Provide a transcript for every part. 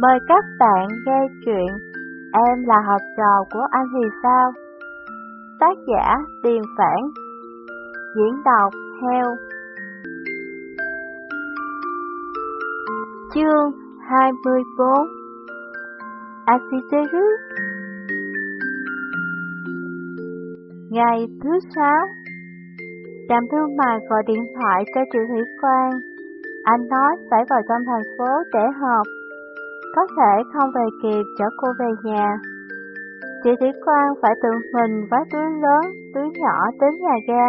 Mời các bạn nghe chuyện Em là học trò của anh thì sao? Tác giả Điền Phản. Diễn đọc Heo. Chương 24 Asiteru Ngày thứ sáu. Trạm thương mại gọi điện thoại cho Triệu Thủy Quang Anh nói phải vào trong thành phố để họp có thể không về kịp chở cô về nhà. Chị Thủy Quang phải tự mình vác túi lớn, túi nhỏ đến nhà ga.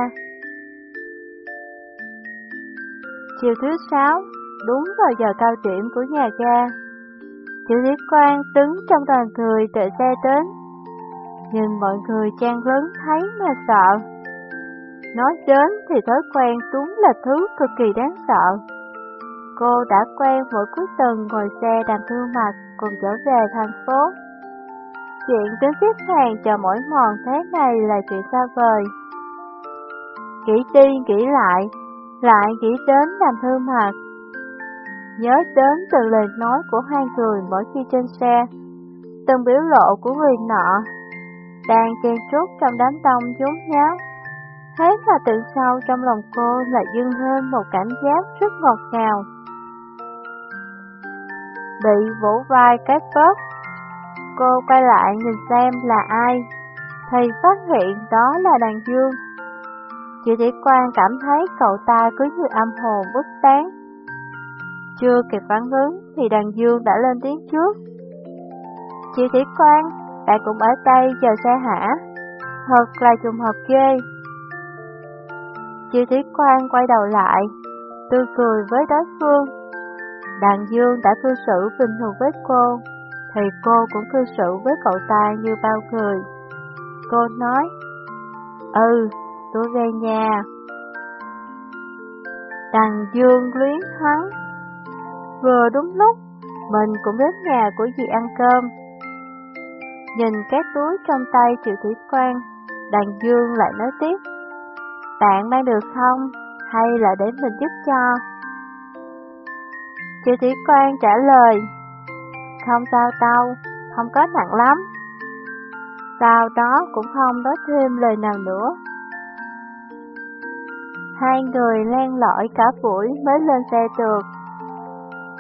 Chiều thứ sáu, đúng vào giờ cao điểm của nhà ga. Chị Thủy Quang đứng trong đoàn người đợi xe đến. Nhưng mọi người trang lớn thấy mà sợ. Nói đến thì thói quen đúng là thứ cực kỳ đáng sợ. Cô đã quen mỗi cuối tuần ngồi xe đàm thương mặt cùng trở về thành phố. Chuyện đến xếp hàng chờ mỗi mòn thế này là chuyện xa vời. Nghĩ đi nghĩ lại, lại nghĩ đến đàm thương mặt. Nhớ đến từng lời nói của hai người mỗi khi trên xe, từng biểu lộ của người nọ, đang chen trúc trong đám đông nhốn nháo. Thế là từ sau trong lòng cô lại dưng lên một cảm giác rất ngọt ngào bị vỗ vai cái vớt. Cô quay lại nhìn xem là ai, thì phát hiện đó là đàn dương. Chị Thủy Quang cảm thấy cậu ta cứ như âm hồn bức tán. Chưa kịp phản ứng thì đàn dương đã lên tiếng trước. Chị Thủy Quang, bạn cũng ở đây chờ xe hả? Thật là trùng hợp ghê. Chị Thủy Quang quay đầu lại, tươi cười với đối phương. Đàn Dương đã cư xử bình thường với cô, thì cô cũng cư xử với cậu ta như bao người. Cô nói, Ừ, tôi về nhà. Đàn Dương luyến hắn. Vừa đúng lúc, mình cũng đến nhà của dì ăn cơm. Nhìn cái túi trong tay Triệu Thủy Quan, đàn Dương lại nói tiếp. Bạn mang được không? Hay là để mình giúp cho? Triệu Thủy Quang trả lời, không sao đâu, không có nặng lắm. Sau đó cũng không nói thêm lời nào nữa. Hai người len lỏi cả buổi mới lên xe được.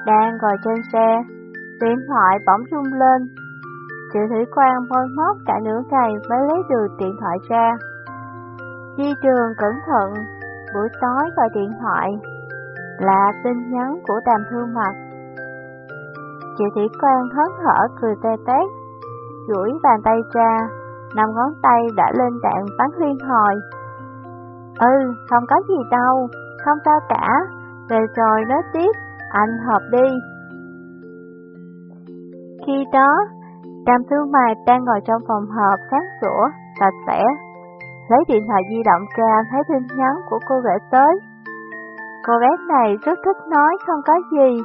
Đang ngồi trên xe, điện thoại bỗng rung lên. Triệu Thủy Quang môi móc cả nửa ngày mới lấy được điện thoại ra. Di trường cẩn thận, buổi tối gọi điện thoại, là tin nhắn của đàm thương mặt. Chị Thủy Quang hớn hở cười tê tét, duỗi bàn tay ra, năm ngón tay đã lên đạn bắn liên hồi. Ừ, không có gì đâu, không sao cả, về rồi nói tiếp, anh họp đi. Khi đó, Đàm Thương Mai đang ngồi trong phòng họp sáng sủa, sạch sẽ, lấy điện thoại di động ra thấy tin nhắn của cô gửi tới. Cô bé này rất thích nói không có gì.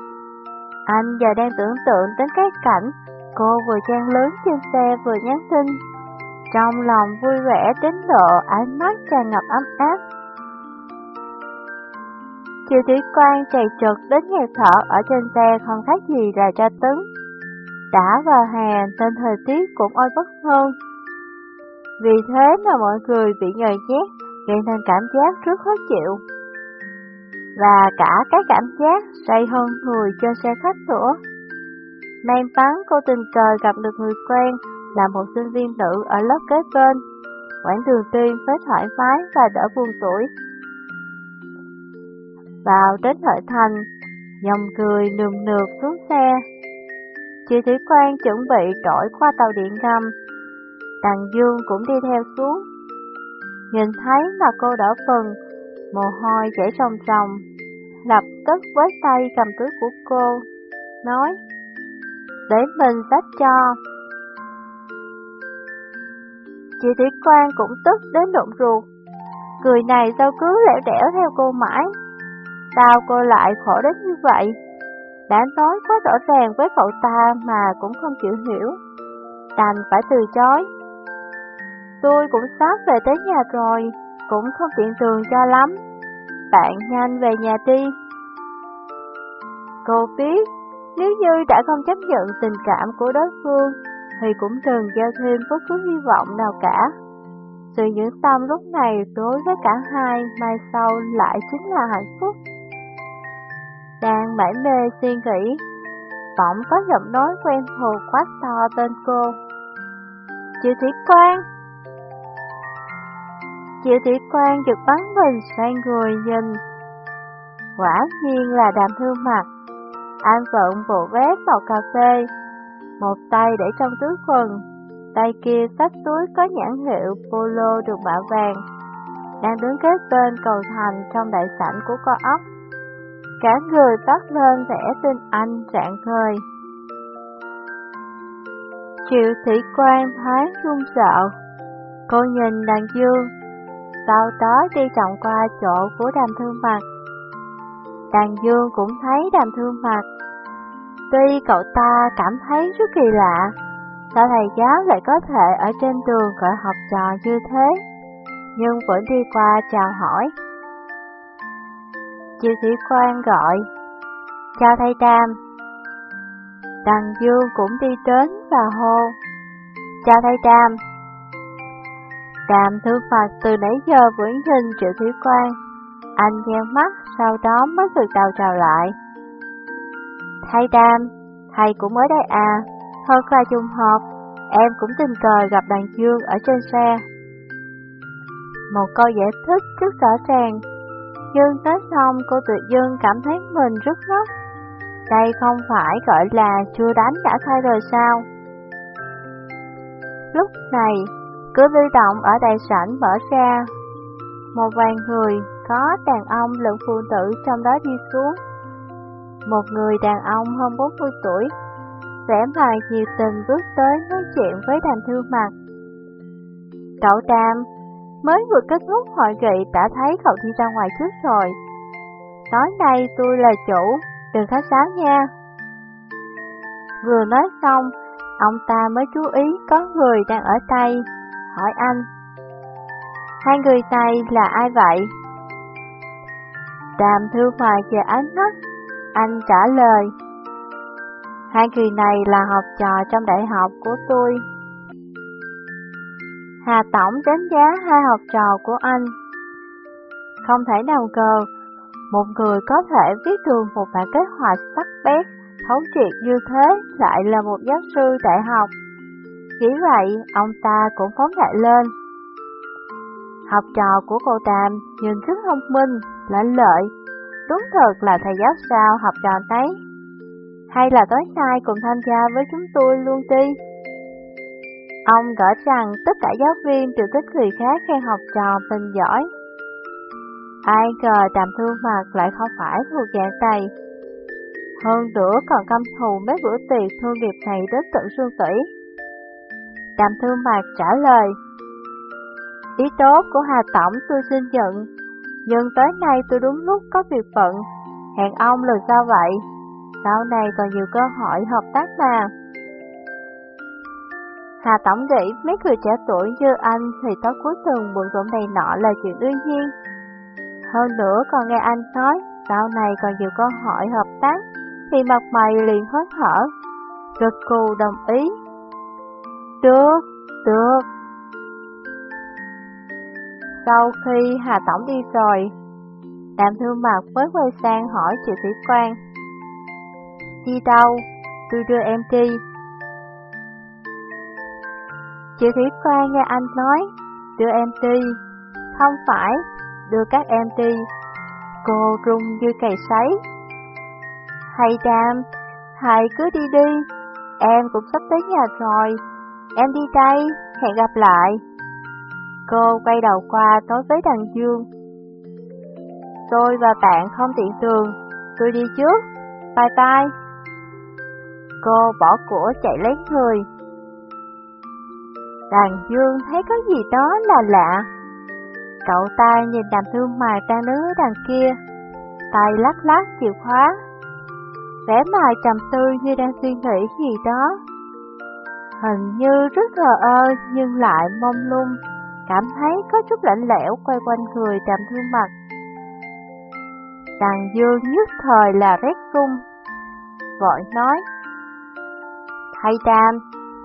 Anh giờ đang tưởng tượng đến cái cảnh cô vừa trang lớn trên xe vừa nhắn tin. Trong lòng vui vẻ đến độ ánh mắt tràn ngập ấm áp. Chiều thủy quan chạy trượt đến nghẹt thở ở trên xe không khác gì là tra tấn. Đã vào hè nên thời tiết cũng oi bức hơn. Vì thế mà mọi người bị nhồi nhét, gây nên cảm giác rất khó chịu và cả cái cảm giác say hơn người trên xe khách nữa. May mắn cô tình cờ gặp được người quen là một sinh viên nữ ở lớp kế bên. Quãng đường đi với thoải mái và đỡ buồn tuổi. Vào đến nội thành, dòng người nườm nượp xuống xe. Chị Thủy Quang chuẩn bị đổi qua tàu điện ngầm. Đằng Dương cũng đi theo xuống. Nhìn thấy mà cô đỡ phần, mồ hôi chảy ròng ròng, lập tức với tay cầm túi của cô, nói, để mình xách cho. Chị Thủy Quang cũng tức đến độn ruột, người này sao cứ lẻo đẻo theo cô mãi, sao cô lại khổ đến như vậy? Đã nói quá rõ ràng với cậu ta mà cũng không chịu hiểu, đành phải từ chối. Tôi cũng sắp về tới nhà rồi, cũng không tiện tường cho lắm. Bạn nhanh về nhà đi. Cô biết, Nếu như đã không chấp nhận tình cảm của đối phương, thì cũng đừng giao thêm bất cứ hy vọng nào cả. Sự dưỡng tâm lúc này đối với cả hai, mai sau lại chính là hạnh phúc. Đang mải mê suy nghĩ, bỗng có giọng nói quen thuộc quát to tên cô. Chị Thủy Quang! Triệu Thủy Quang giật bắn mình sang người nhìn. Quả nhiên là đàm thương mặt. Anh vận bộ vét màu cà phê, một tay để trong túi quần, tay kia xách túi có nhãn hiệu polo được bảo vàng, đang đứng kế bên cầu thành trong đại sảnh của co ốc. Cả người toát lên vẻ tin anh trạng thời. Triệu thủy quan thoáng run sợ, cô nhìn đàn dương, sau đó đi trọng qua chỗ của đàm thương mặt. Đàn dương cũng thấy đàm thương mặt, Tuy cậu ta cảm thấy rất kỳ lạ, sao thầy giáo lại có thể ở trên đường gọi học trò như thế, nhưng vẫn đi qua chào hỏi. chiều sĩ quan gọi, chào thầy Đàm. Đằng Dương cũng đi đến và hô, chào thầy Đàm. Đàm thương phật từ nãy giờ vẫn nhìn triệu thủy quan, anh nheo mắt sau đó mới từ đầu chào lại. Thầy Đam, thầy cũng mới đây à, thật là trùng hợp, em cũng tình cờ gặp đàn dương ở trên xe. Một câu giải thích rất rõ ràng, Dương nói xong cô tự dưng cảm thấy mình rất ngốc. Đây không phải gọi là chưa đánh đã thay rồi sao? Lúc này, cửa lưu động ở đại sảnh mở ra. Một vài người có đàn ông lẫn phụ nữ trong đó đi xuống. Một người đàn ông hơn 40 tuổi, vẻ mặt nhiệt tình bước tới nói chuyện với đàn thư mặt. Cậu tam mới vừa kết thúc hội nghị đã thấy cậu đi ra ngoài trước rồi. Tối nay tôi là chủ, đừng khách sáo nha. Vừa nói xong, ông ta mới chú ý có người đang ở tay, hỏi anh. Hai người này là ai vậy? Đàm thư hòa chờ ánh mắt anh trả lời, hai người này là học trò trong đại học của tôi. Hà Tổng đánh giá hai học trò của anh. Không thể nào ngờ, một người có thể viết thường một bản kế hoạch sắc bét, thấu triệt như thế lại là một giáo sư đại học. Nghĩ vậy, ông ta cũng phóng đại lên. Học trò của cô Tam nhìn rất thông minh, lãnh lợi, đúng thật là thầy giáo sao học trò đấy. Hay là tối nay cùng tham gia với chúng tôi luôn đi? Ông gỡ rằng tất cả giáo viên đều thích người khác khen học trò mình giỏi. Ai ngờ đàm thương mặt lại không phải thuộc dạng này. Hơn nữa còn căm thù mấy bữa tiệc thương nghiệp này đến tận xương tủy. Đàm thương mạc trả lời. Ý tốt của Hà Tổng tôi xin nhận, nhưng tới nay tôi đúng lúc có việc bận, hẹn ông là sau vậy, sau này còn nhiều cơ hội hợp tác mà. Hà Tổng nghĩ mấy người trẻ tuổi như anh thì tối cuối tuần bận rộn đầy nọ là chuyện đương nhiên. Hơn nữa còn nghe anh nói sau này còn nhiều cơ hội hợp tác thì mặt mày liền hớn hở, gật cù đồng ý. Được, được. Sau khi Hà Tổng đi rồi, Đàm Thương Mạc mới quay sang hỏi chị Thủy Quang. Đi đâu? Tôi đưa em đi. Chị Thủy Quang nghe anh nói, đưa em đi, không phải, đưa các em đi. Cô rung như cày sấy. Hay Đàm, thầy cứ đi đi, em cũng sắp tới nhà rồi. Em đi đây, hẹn gặp lại. Cô quay đầu qua nói với thằng Dương. Tôi và bạn không tiện đường, tôi đi trước, bye bye. Cô bỏ của chạy lấy người. Đàn Dương thấy có gì đó là lạ. Cậu ta nhìn đàm thương mài đang đứng ở đằng kia, tay lắc lắc chìa khóa. Vẻ mài trầm tư như đang suy nghĩ gì đó. Hình như rất thờ ơ nhưng lại mông lung cảm thấy có chút lạnh lẽo quay quanh người trầm thương mặt. Đằng dương nhất thời là rét rung. vội nói. Thầy Tam,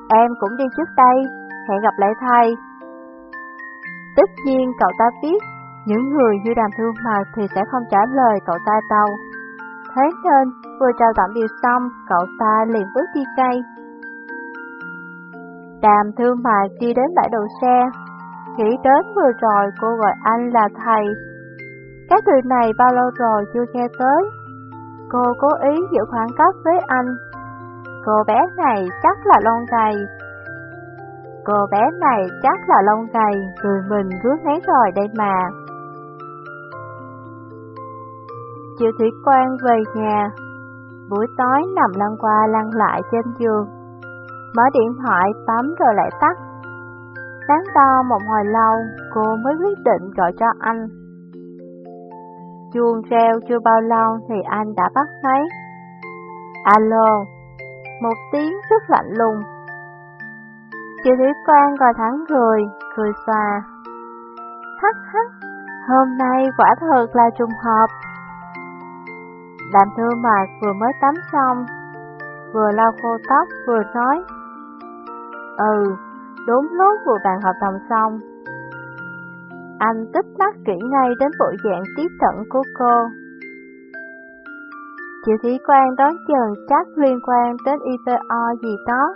em cũng đi trước đây, hẹn gặp lại thầy. Tất nhiên cậu ta biết, những người như đàm thương mặt thì sẽ không trả lời cậu ta đâu. Thế nên, vừa chào tạm biệt xong, cậu ta liền bước đi cây. Đàm thương mại đi đến bãi đậu xe, nghĩ đến vừa rồi cô gọi anh là thầy. Cái từ này bao lâu rồi chưa nghe tới. Cô cố ý giữ khoảng cách với anh. Cô bé này chắc là lông gầy. Cô bé này chắc là lông gầy, người mình rước nấy rồi đây mà. Triệu Thủy Quang về nhà, buổi tối nằm lăn qua lăn lại trên giường. Mở điện thoại bấm rồi lại tắt. Sáng to một hồi lâu, cô mới quyết định gọi cho anh. Chuông reo chưa bao lâu thì anh đã bắt máy. Alo, một tiếng rất lạnh lùng. Chị Thủy Quang gọi thẳng cười, cười xòa. Hắc hắc, hôm nay quả thật là trùng hợp. Đàm thư mạc vừa mới tắm xong, vừa lau khô tóc vừa nói. Ừ, đúng lúc vừa bàn hợp đồng xong. Anh tích mắt kỹ ngay đến bộ dạng tiếp cận của cô. Chị Thủy Quang đoán chừng chắc liên quan đến IPO gì đó,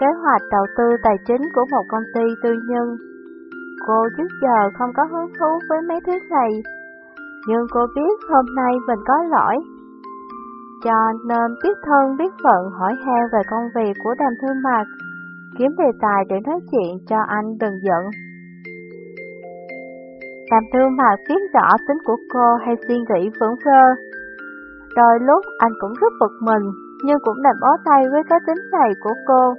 kế hoạch đầu tư tài chính của một công ty tư nhân. Cô trước giờ không có hứng thú với mấy thứ này, nhưng cô biết hôm nay mình có lỗi. Cho nên biết thân biết phận hỏi han về công việc của đàm thư mạc, kiếm đề tài để nói chuyện cho anh đừng giận. Đàm thương mà biết rõ tính của cô hay suy nghĩ vững vơ. Đôi lúc anh cũng rất bực mình, nhưng cũng đành bó tay với cái tính này của cô.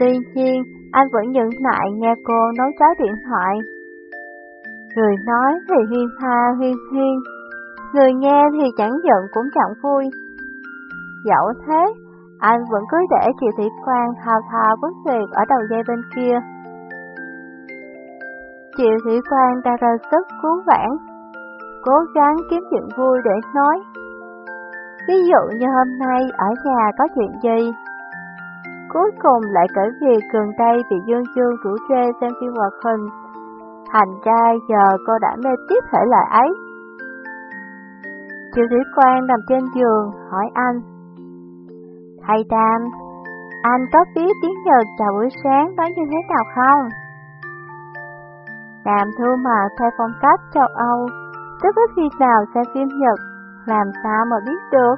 Tuy nhiên, anh vẫn nhẫn nại nghe cô nói trái điện thoại. Người nói thì hiên tha hiên hiên, người nghe thì chẳng giận cũng chẳng vui. Dẫu thế, anh vẫn cứ để chị Thủy Quang thao thao bất tuyệt ở đầu dây bên kia. chị Thủy Quang đang ra sức cứu vãn, cố gắng kiếm chuyện vui để nói. Ví dụ như hôm nay ở nhà có chuyện gì? Cuối cùng lại kể việc gần đây bị Dương Dương rủ rê xem phim hoạt hình. Thành ra giờ cô đã mê tiếp thể loại ấy. Triệu Thủy Quang nằm trên giường hỏi anh. Thầy Tam, anh có biết tiếng Nhật chào buổi sáng nói như thế nào không? Đàm thu mà theo phong cách châu Âu, rất ít khi nào xem phim Nhật, làm sao mà biết được?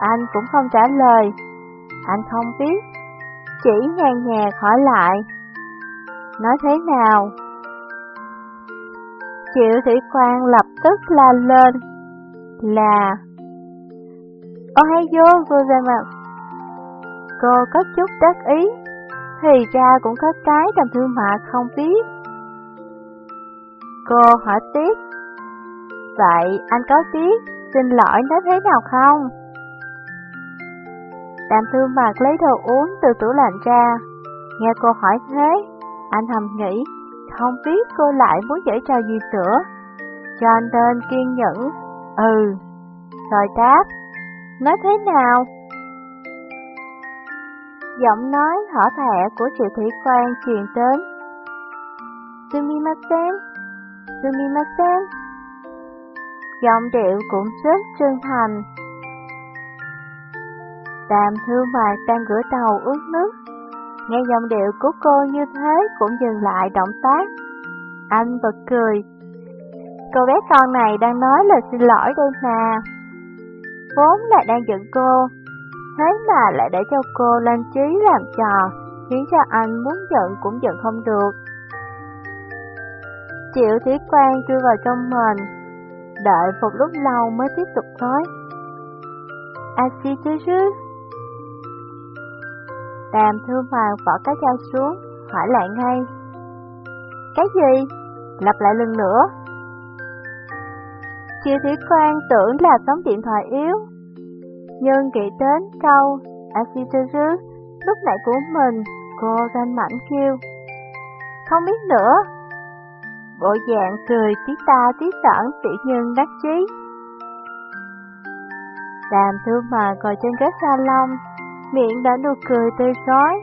Anh cũng không trả lời, anh không biết, chỉ nhàn nhạt hỏi lại. Nói thế nào? Triệu Thủy Quang lập tức la lên, là Ô hay vô vừa về mặt Cô có chút đắc ý, Thì ra cũng có cái đàm thương mại không biết Cô hỏi tiếp, Vậy anh có biết xin lỗi nói thế nào không? Đàm thư mạc lấy đồ uống từ tủ lạnh ra, Nghe cô hỏi thế, Anh thầm nghĩ, Không biết cô lại muốn giải trò gì nữa Cho nên kiên nhẫn Ừ Rồi đáp Nói thế nào? Giọng nói hở thẻ của triệu thủy quan truyền đến. Sumimasen Sumimasen. Giọng điệu cũng rất chân thành. Đàm thương mạc đang gửi đầu ướt nước. Nghe giọng điệu của cô như thế cũng dừng lại động tác. Anh bật cười. Cô bé con này đang nói lời xin lỗi đây mà. Vốn là đang giận cô. Thế mà lại để cho cô lên trí làm trò, Khiến cho anh muốn giận cũng giận không được. Triệu Thí Quang chui vào trong mình Đợi một lúc lâu mới tiếp tục nói. A xí chứ chứ Đàm thương hoàng bỏ cái dao xuống Hỏi lại ngay. Cái gì? Lặp lại lần nữa. Triệu Thí Quang tưởng là sóng điện thoại yếu nhưng nghĩ đến câu Asiteru lúc nãy của mình Cô ranh mảnh kêu Không biết nữa Bộ dạng cười tí ta tí sẵn tiểu nhân đắc chí Đàm thư mà ngồi trên ghế salon, miệng đã nụ cười tươi rói,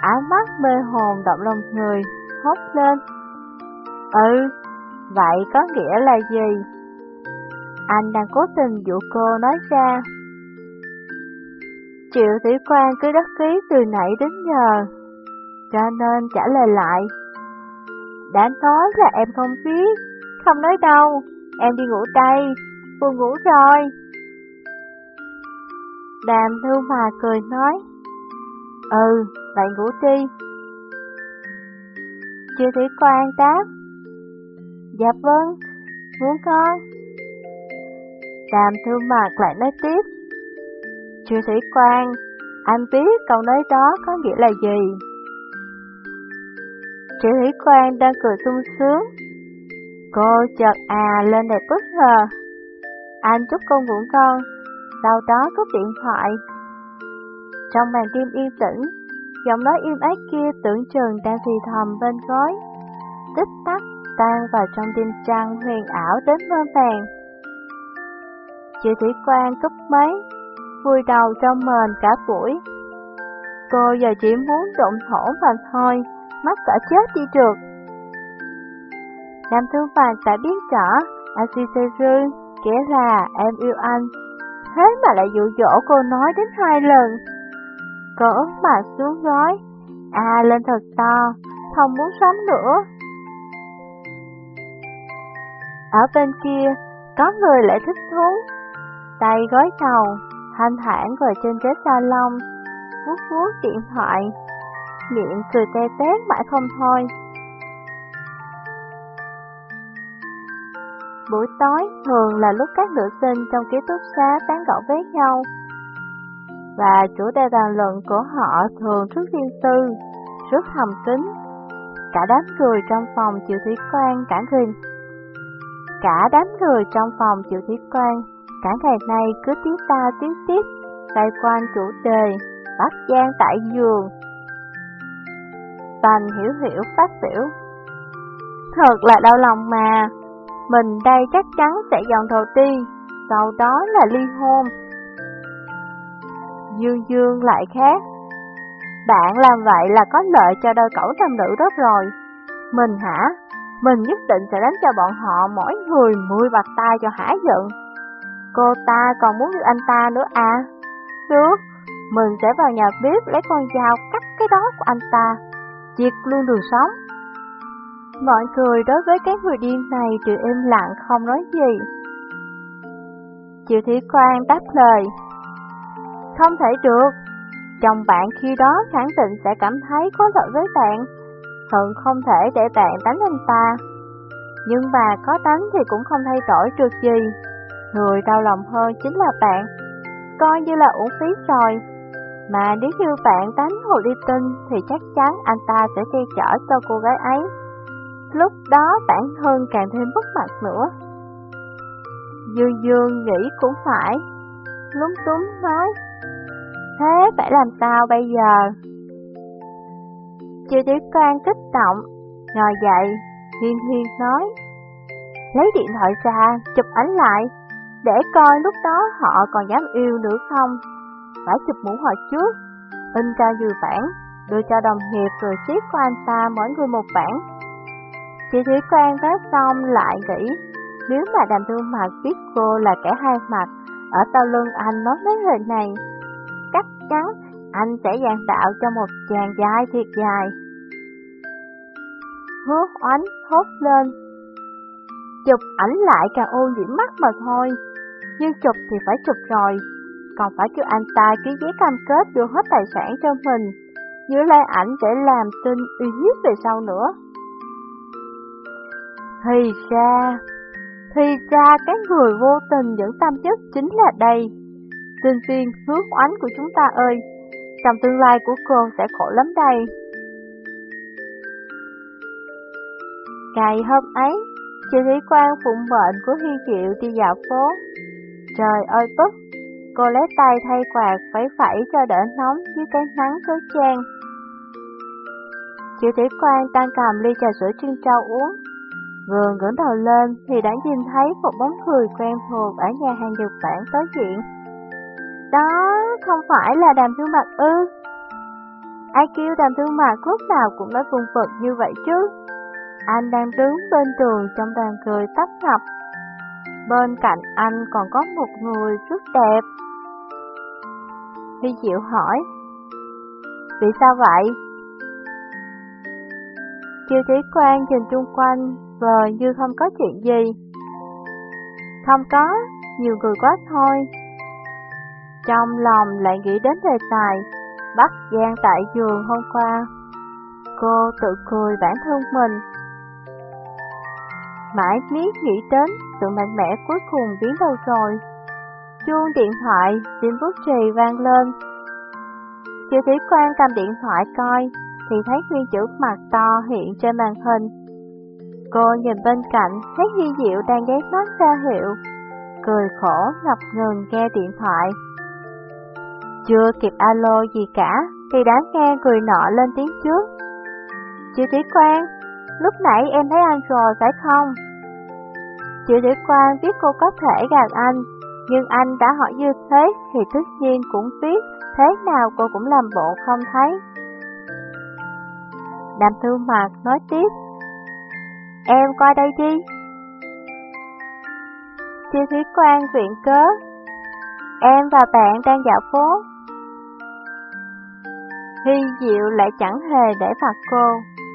áo mắt mê hồn động lòng người, hốt lên. Ừ, vậy có nghĩa là gì? Anh đang cố tình dụ cô nói ra. Triệu Thủy Quan cứ đắc ký từ nãy đến giờ, cho nên trả lời lại. Đã nói là em không biết, không nói đâu, em đi ngủ đây, buồn ngủ rồi. Đàm thư mà cười nói, Ừ, vậy ngủ đi. Triệu Thủy Quan đáp, Dạ vâng, muốn con. Đàm thư mạc lại nói tiếp, Triệu Thủy Quan, anh biết câu nói đó có nghĩa là gì? Triệu Thủy Quan đang cười sung sướng. Cô chợt à lên đẹp bất ngờ. Anh chúc công vụn con, sau đó cúp điện thoại. Trong màn đêm yên tĩnh, giọng nói im ác kia tưởng chừng đang thì thầm bên gối. Tích tắc tan vào trong đêm trăng huyền ảo đến mơ màng, Chị Thủy Quan cúp máy, vui đầu trong mền cả buổi. Cô giờ chỉ muốn động thổ mà thôi, mắt cả chết đi được. Nam Thư Vàng đã biết rõ, Asiseru kể là em yêu anh. Thế mà lại dụ dỗ cô nói đến hai lần. Cô ấn mặt xuống gói, à lên thật to, không muốn sống nữa. Ở bên kia, có người lại thích thú. Tay gói đầu, thanh thản ngồi trên ghế salon, vuốt vuốt điện thoại, miệng cười tê tét mãi không thôi. Buổi tối thường là lúc các nữ sinh trong ký túc xá tán gẫu với nhau, và chủ đề bàn luận của họ thường rất riêng tư, rất hầm kín. Cả đám người trong phòng chịu thủy quan cả người Cả đám người trong phòng chịu thủy quan cả ngày nay cứ tiếp ta tiếp tiếp, xoay quanh chủ đề, bắt gian tại giường. toàn hiểu hiểu phát biểu. Thật là đau lòng mà, mình đây chắc chắn sẽ dọn đầu tiên, sau đó là ly hôn. Dương Dương lại khác. Bạn làm vậy là có lợi cho đôi cẩu nam nữ đó rồi. Mình hả? Mình nhất định sẽ đánh cho bọn họ mỗi người mười bạc tay cho hả giận. Cô ta còn muốn yêu anh ta nữa à? Được, mình sẽ vào nhà bếp lấy con dao cắt cái đó của anh ta, diệt luôn đường sống. Mọi người đối với cái người điên này đều im lặng không nói gì. Triệu Thủy Quang đáp lời. Không thể được, chồng bạn khi đó khẳng định sẽ cảm thấy có lợi với bạn, hận không thể để bạn đánh anh ta. Nhưng mà có đánh thì cũng không thay đổi được gì. Người đau lòng hơn chính là bạn, coi như là uổng phí rồi. Mà nếu như bạn đánh hồ ly tinh thì chắc chắn anh ta sẽ che chở cho cô gái ấy. Lúc đó bản thân càng thêm bất mặt nữa. Dương Dương nghĩ cũng phải, lúng túng nói. Thế phải làm sao bây giờ? Chưa Tiểu Quan kích động, ngồi dậy, hiên hiên nói. Lấy điện thoại ra, chụp ảnh lại, để coi lúc đó họ còn dám yêu nữa không. Phải chụp mũ họ trước, in ra dư bản, đưa cho đồng hiệp rồi xếp của anh ta mỗi người một bản. Chị Thủy Quang nói xong lại nghĩ, nếu mà đàm thương mặt biết cô là kẻ hai mặt, ở sau lưng anh nói mấy lời này, chắc chắn anh sẽ dàn tạo cho một chàng dài thiệt dài. Hứa oánh hốt lên, chụp ảnh lại càng ô nhiễm mắt mà thôi, nhưng chụp thì phải chụp rồi, còn phải kêu anh ta ký giấy cam kết đưa hết tài sản cho mình, giữ lại ảnh để làm tin uy hiếp về sau nữa. Thì ra, thì ra cái người vô tình dẫn tâm chất chính là đây. Sinh viên hướng oánh của chúng ta ơi, trong tương lai của cô sẽ khổ lắm đây. Ngày hôm ấy, chị Thủy Quang phụng bệnh của Hy Diệu đi dạo phố. Trời ơi bức, cô lấy tay thay quạt phải phẩy cho đỡ nóng dưới cái nắng tối trang. Chị Thủy Quang đang cầm ly trà sữa trưng trâu uống, Vừa ngẩng đầu lên thì đã nhìn thấy một bóng người quen thuộc ở nhà hàng Nhật Bản đối diện. Đó không phải là đàm thương mặt ư. Ai kêu đàm thương mặt lúc nào cũng nói vùng vật như vậy chứ. Anh đang đứng bên tường trong đoàn cười tấp nập. Bên cạnh anh còn có một người rất đẹp. Huy Diệu hỏi, Vì sao vậy? Kiều Thủy Quang nhìn chung quanh, vờ như không có chuyện gì. Không có, nhiều người quá thôi. Trong lòng lại nghĩ đến đề tài, bắt gian tại giường hôm qua. Cô tự cười bản thân mình. Mãi miết nghĩ đến sự mạnh mẽ cuối cùng biến đâu rồi. Chuông điện thoại, xin bút trì vang lên. chưa thấy Quang cầm điện thoại coi, thì thấy nguyên chữ mặt to hiện trên màn hình. Cô nhìn bên cạnh, thấy Di Diệu đang ghé mắt ra hiệu, cười khổ ngập ngừng nghe điện thoại. Chưa kịp alo gì cả, thì đã nghe người nọ lên tiếng trước. chưa Thủy Quang, lúc nãy em thấy anh rồi phải không? Triệu Thủy Quang biết cô có thể gạt anh, nhưng anh đã hỏi như thế thì tất nhiên cũng biết thế nào cô cũng làm bộ không thấy. Đàm Thư Mạc nói tiếp, Em qua đây đi. Triệu Thúy Quang viện cớ, Em và bạn đang dạo phố. Huy Diệu lại chẳng hề để phạt cô,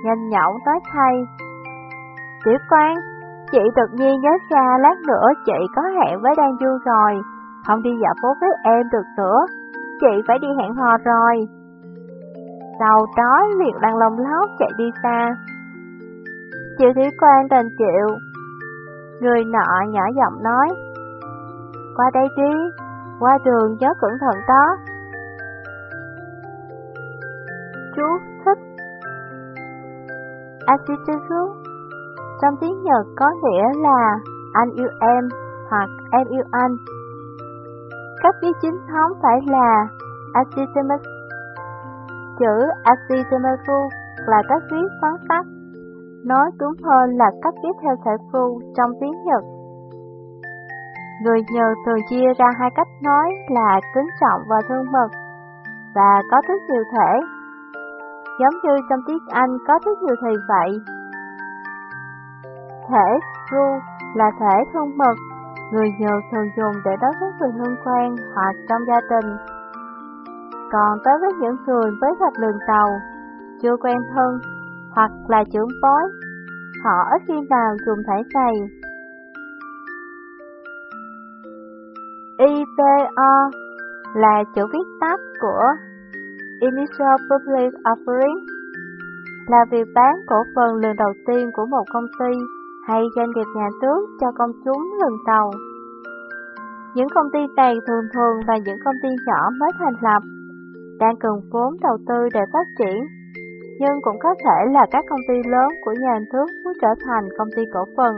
nhanh nhậu nói thay. Tiểu Quang, chị đột nhiên nhớ ra lát nữa chị có hẹn với Đan Du rồi, không đi dạo phố với em được nữa, chị phải đi hẹn hò rồi. Sau đó liền đang lồng lóc chạy đi xa. Triệu Thủy Quan đành chịu. Người nọ nhỏ giọng nói, qua đây đi, qua đường nhớ cẩn thận đó. Chú thích Asiteru trong tiếng Nhật có nghĩa là anh yêu em hoặc em yêu anh. Cách viết chính thống phải là Asitemasu Chữ Asitemasu là cách viết phán tắt Nói đúng hơn là cách viết theo thể phu trong tiếng Nhật. Người nhờ thường chia ra hai cách nói là kính trọng và thương mật, và có rất nhiều thể. Giống như trong tiếng Anh có rất nhiều thì vậy. Thể ru là thể thân mật, người nhờ thường dùng để đối với người thân quen hoặc trong gia đình. Còn đối với những người với gặp lường tàu, chưa quen thân hoặc là trưởng bối, họ ít khi nào dùng thể này. IPO là chữ viết tắt của Initial Public Offering, là việc bán cổ phần lần đầu tiên của một công ty hay doanh nghiệp nhà nước cho công chúng lần đầu. Những công ty tàn thường thường và những công ty nhỏ mới thành lập, đang cần vốn đầu tư để phát triển nhưng cũng có thể là các công ty lớn của nhà nước muốn trở thành công ty cổ phần.